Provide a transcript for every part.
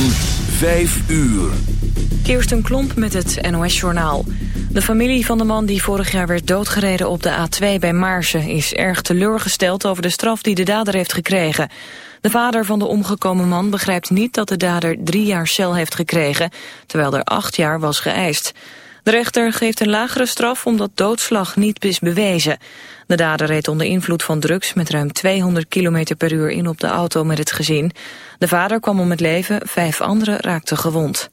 5 uur. Kirsten Klomp met het NOS-journaal. De familie van de man die vorig jaar werd doodgereden op de A2 bij Maarsen... is erg teleurgesteld over de straf die de dader heeft gekregen. De vader van de omgekomen man begrijpt niet dat de dader drie jaar cel heeft gekregen... terwijl er acht jaar was geëist. De rechter geeft een lagere straf omdat doodslag niet is bewezen. De dader reed onder invloed van drugs met ruim 200 km per uur in op de auto met het gezin. De vader kwam om het leven, vijf anderen raakten gewond.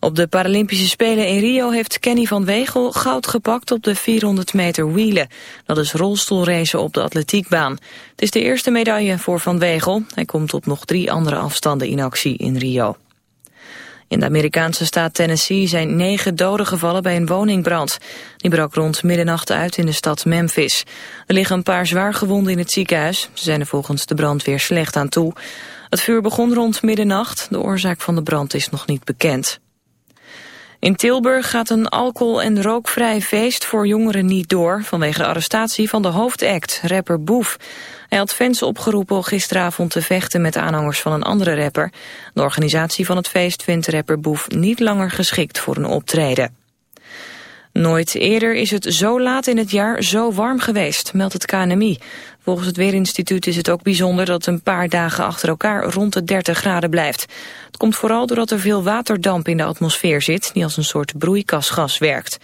Op de Paralympische Spelen in Rio heeft Kenny van Wegel goud gepakt op de 400 meter wielen. Dat is rolstoelracen op de atletiekbaan. Het is de eerste medaille voor Van Wegel. Hij komt op nog drie andere afstanden in actie in Rio. In de Amerikaanse staat Tennessee zijn negen doden gevallen bij een woningbrand. Die brak rond middernacht uit in de stad Memphis. Er liggen een paar zwaar gewonden in het ziekenhuis. Ze zijn er volgens de brandweer slecht aan toe. Het vuur begon rond middernacht. De oorzaak van de brand is nog niet bekend. In Tilburg gaat een alcohol- en rookvrij feest voor jongeren niet door... vanwege de arrestatie van de hoofdact, rapper Boef. Hij had fans opgeroepen gisteravond te vechten met aanhangers van een andere rapper. De organisatie van het feest vindt rapper Boef niet langer geschikt voor een optreden. Nooit eerder is het zo laat in het jaar zo warm geweest, meldt het KNMI. Volgens het Weerinstituut is het ook bijzonder dat een paar dagen achter elkaar rond de 30 graden blijft. Het komt vooral doordat er veel waterdamp in de atmosfeer zit, die als een soort broeikasgas werkt.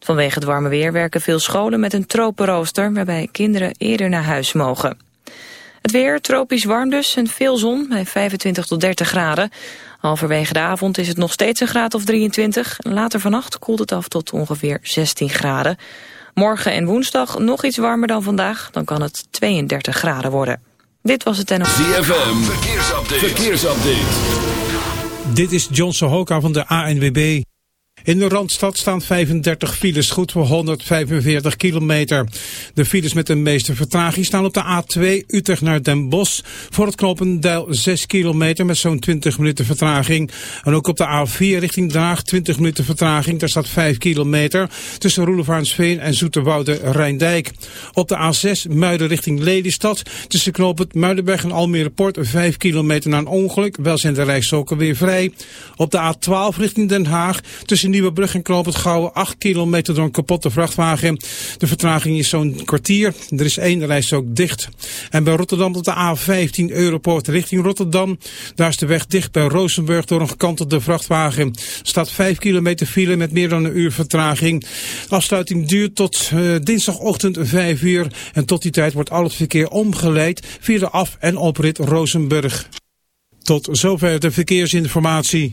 Vanwege het warme weer werken veel scholen met een tropenrooster... waarbij kinderen eerder naar huis mogen. Het weer, tropisch warm dus en veel zon bij 25 tot 30 graden. Halverwege de avond is het nog steeds een graad of 23. Later vannacht koelt het af tot ongeveer 16 graden. Morgen en woensdag nog iets warmer dan vandaag. Dan kan het 32 graden worden. Dit was het en... ZFM, verkeersupdate. verkeersupdate. Dit is John Sohoka van de ANWB. In de Randstad staan 35 files, goed voor 145 kilometer. De files met de meeste vertraging staan op de A2 Utrecht naar Den Bosch. Voor het Knopendijl 6 kilometer met zo'n 20 minuten vertraging. En ook op de A4 richting Draag 20 minuten vertraging. Daar staat 5 kilometer tussen Roelevaansveen en Zoeterwoude Rijndijk. Op de A6 Muiden richting Lelystad. Tussen knooppunt Muidenberg en Almere Port 5 kilometer na een ongeluk. Wel zijn de rijstroken weer vrij. Op de A12 richting Den Haag tussen Nieuwebrug en Knoop het Gouwen 8 kilometer door een kapotte vrachtwagen. De vertraging is zo'n kwartier. Er is één reis ook dicht. En bij Rotterdam tot de A15 Europoort richting Rotterdam. Daar is de weg dicht bij Rozenburg door een gekantelde vrachtwagen. Staat 5 kilometer file met meer dan een uur vertraging. De afsluiting duurt tot uh, dinsdagochtend 5 uur. En tot die tijd wordt al het verkeer omgeleid via de af- en oprit Rozenburg. Tot zover de verkeersinformatie.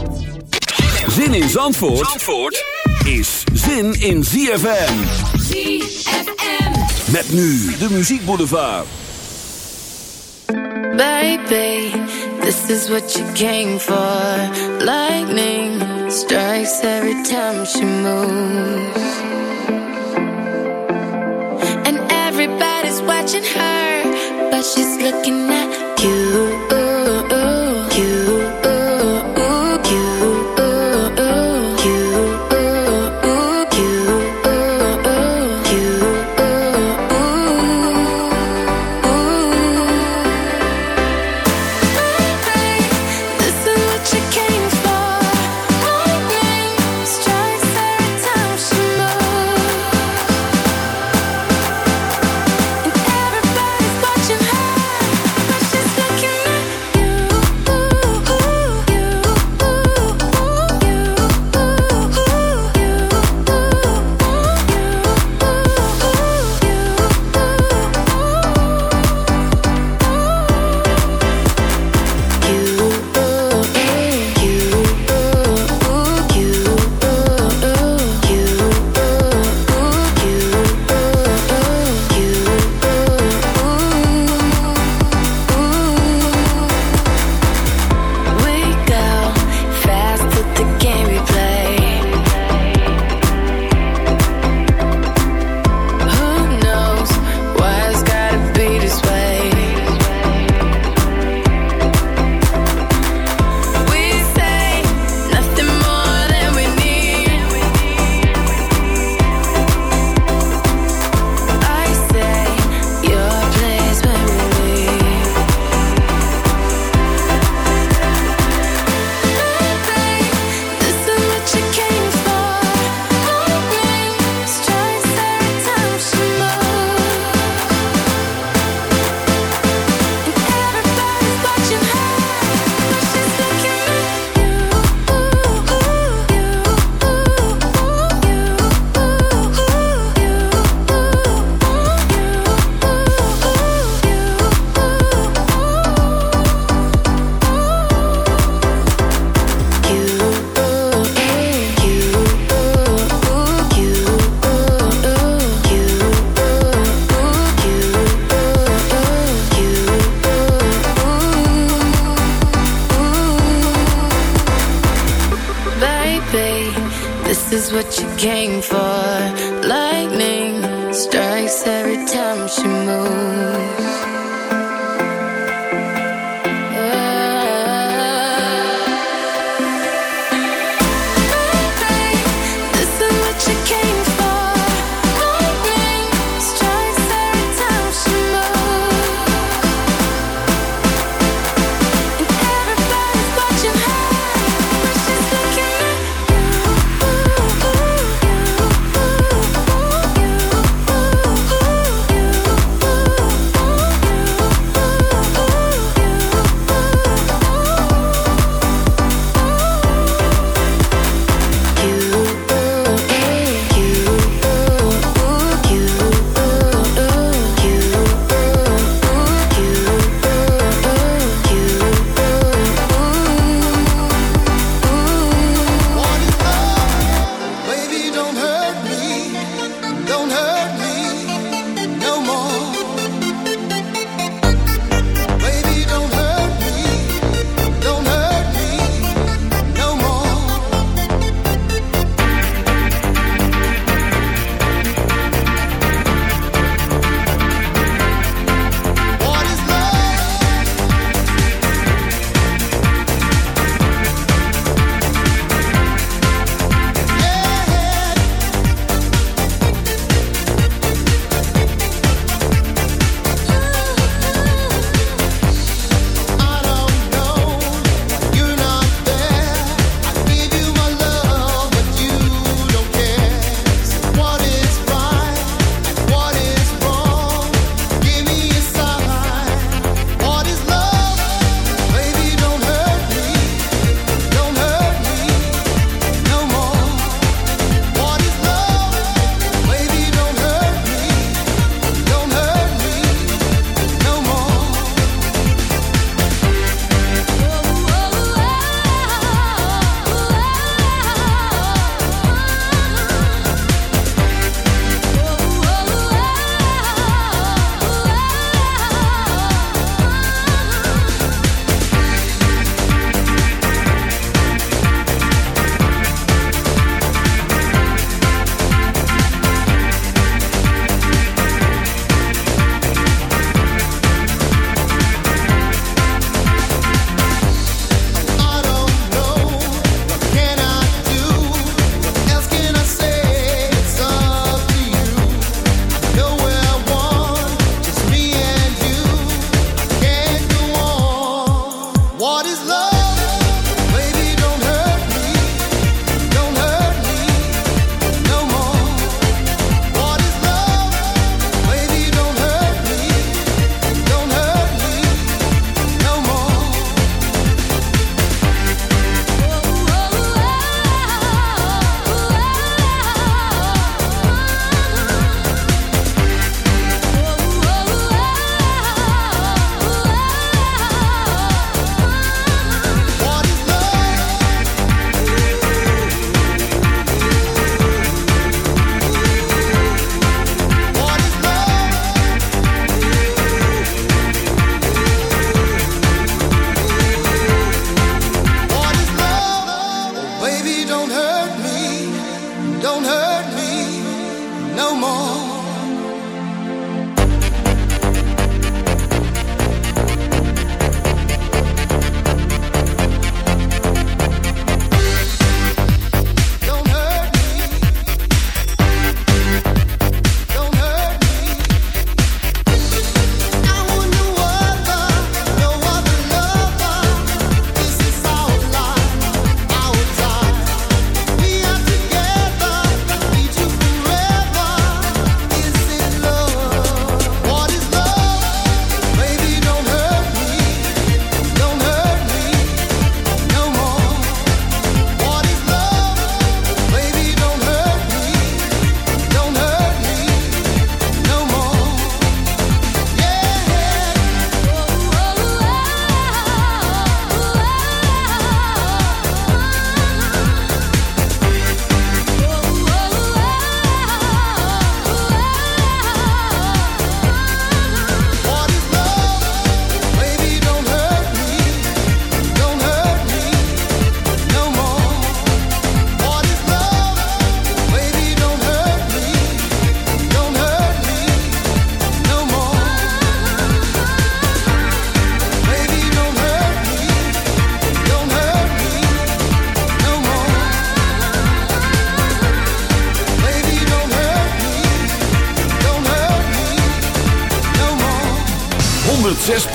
Zin in Zandvoort, Zandvoort is zin in ZFM. ZFM. Met nu de muziekboulevard. Baby, this is what you came for. Lightning strikes every time she moves. And everybody's watching her, but she's looking at you.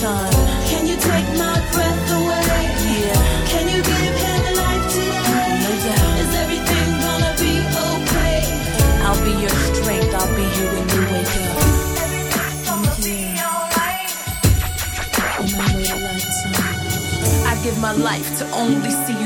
Time. Can you take my breath away? Yeah, Can you give him life today? no doubt. Is everything gonna be okay? I'll be your strength. I'll be here when you wake up. Everything's And I wait a lifetime. I give my life to only see you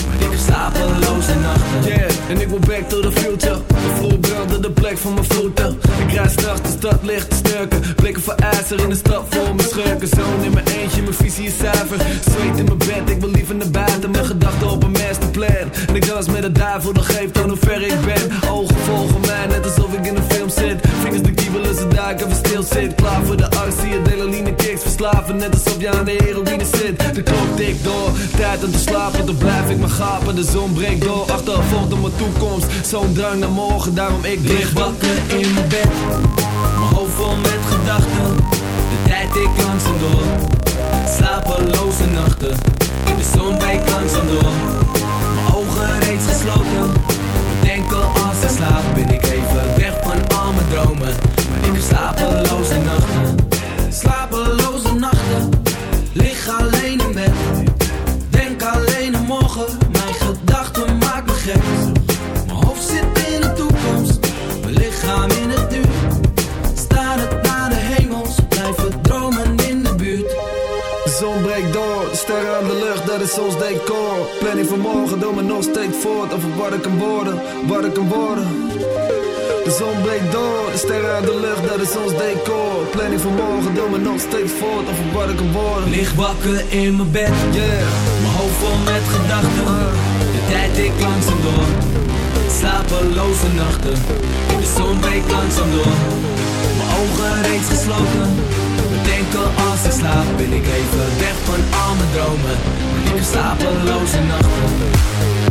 Ik heb slapeloze nachten. Yeah, en ik wil back to the future. De brandde de plek van mijn voeten. Ik rijd s'nachts de stad licht te snurken. Blikken voor ijzer in de stad voor mijn schurken. Zoon in mijn eentje, mijn visie is zuiver. Zweet in mijn bed, ik wil liever naar buiten. Mijn gedachten op een masterplan. En ik dans met de duivel, dat geeft aan hoe ver ik ben. Ogen volgen mij, net alsof ik in een film zit. Ik even stil zit. Klaar voor de arts, zie je delaline kicks verslaven. Net alsof je aan de heroïne zit. De klok tikt door, tijd om te slapen. Dan blijf ik maar gapen, de zon breekt door. Achtervolgd op mijn toekomst, zo'n drang naar morgen. Daarom ik lig wakker in mijn bed. Mijn hoofd vol met is ons decor. Planning van morgen, doe me nog steeds voort over wat ik kan worden. Lig wakker in mijn bed, yeah. mijn hoofd vol met gedachten. De tijd ik langzaam door, slapeloze nachten. De zon breekt langzaam door, mijn ogen reeds gesloten. Bedenken als ik slaap, ben ik even weg van al mijn dromen. Ik heb slapeloze nachten.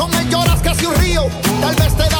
Como lloras casi un río, tal vez te da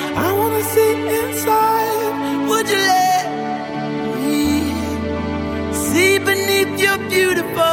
you're beautiful.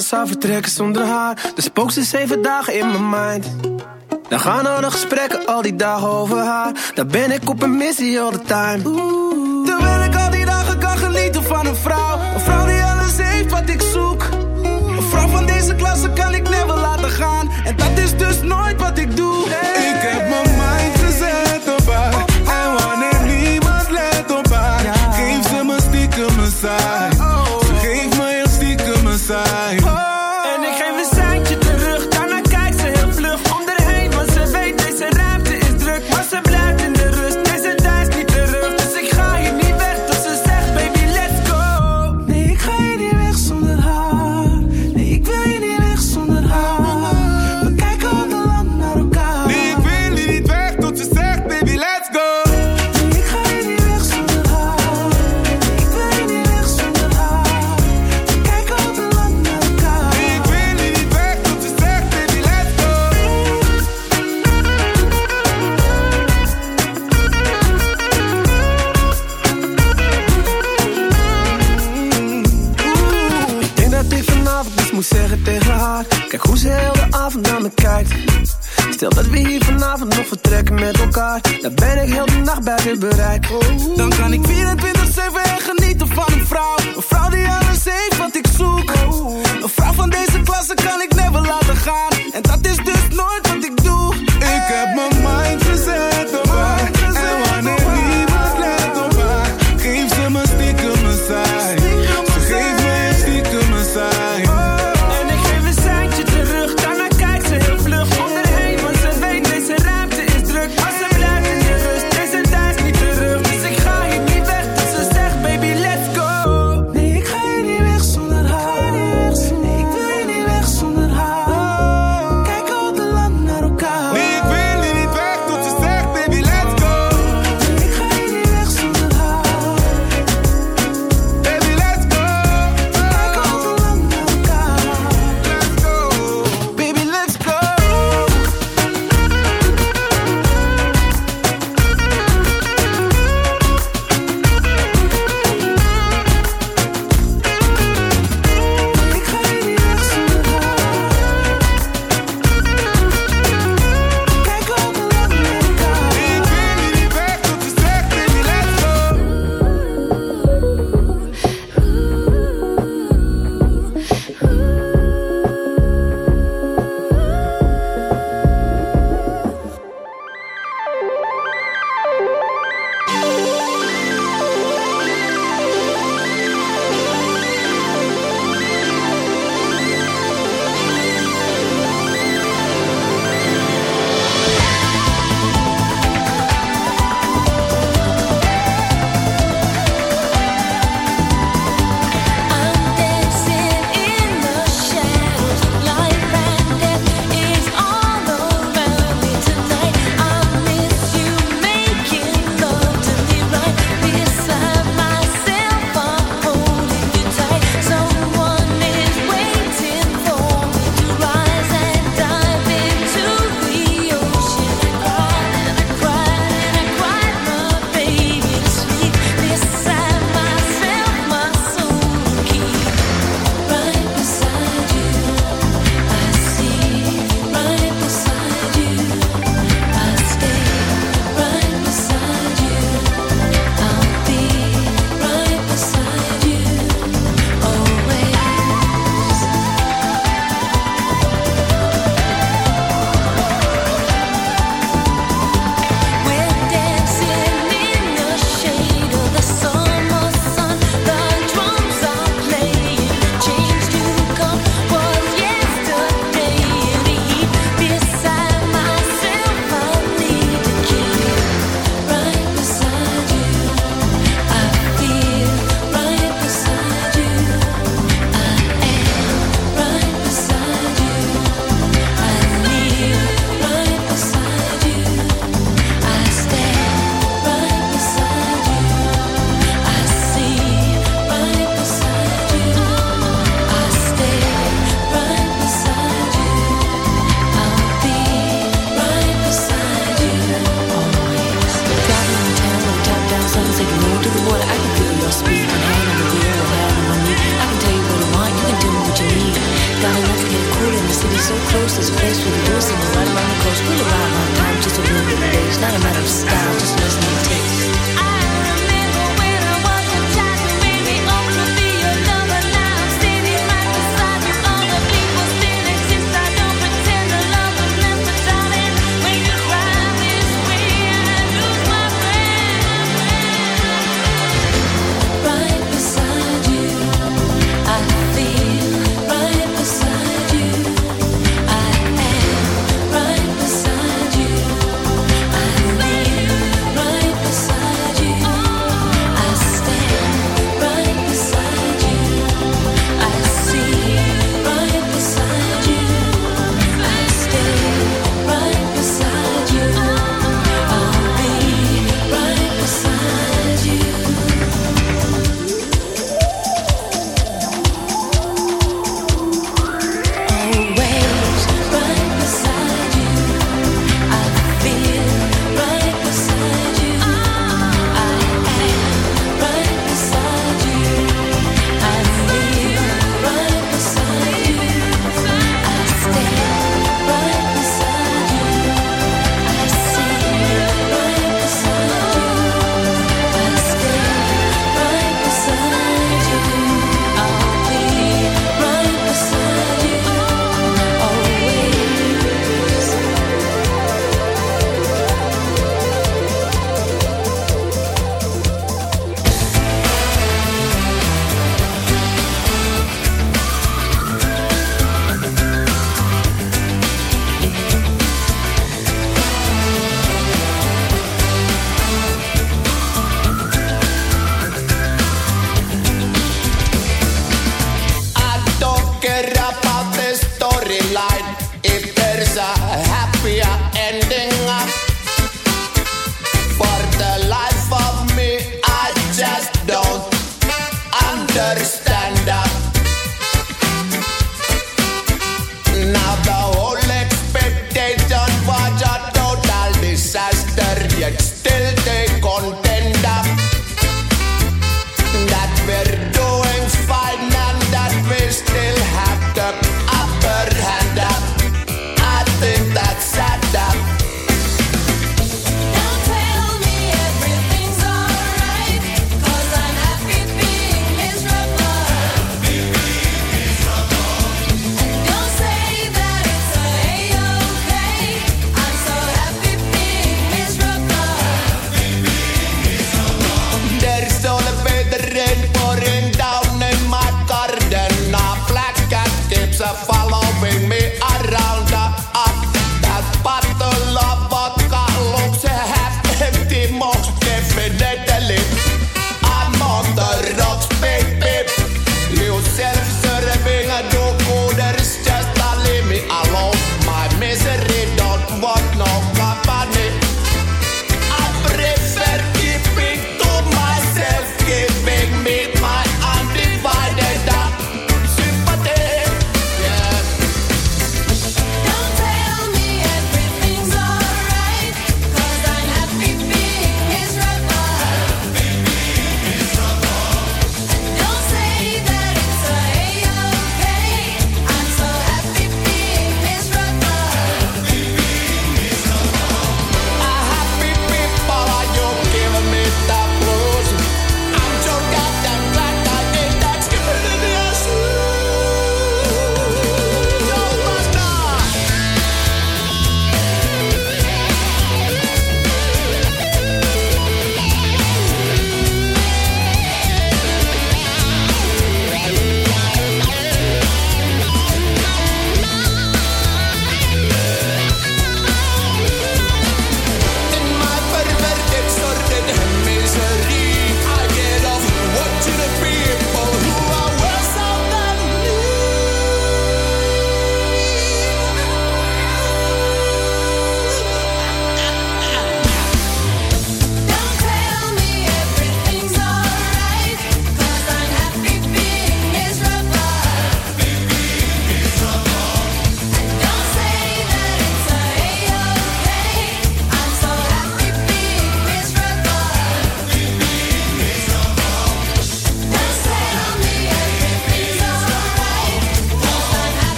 samen zou vertrekken zonder haar. Dus spook ze zeven dagen in mijn mind. Dan gaan al nog gesprekken al die dagen over haar. Dan ben ik op een missie all the time.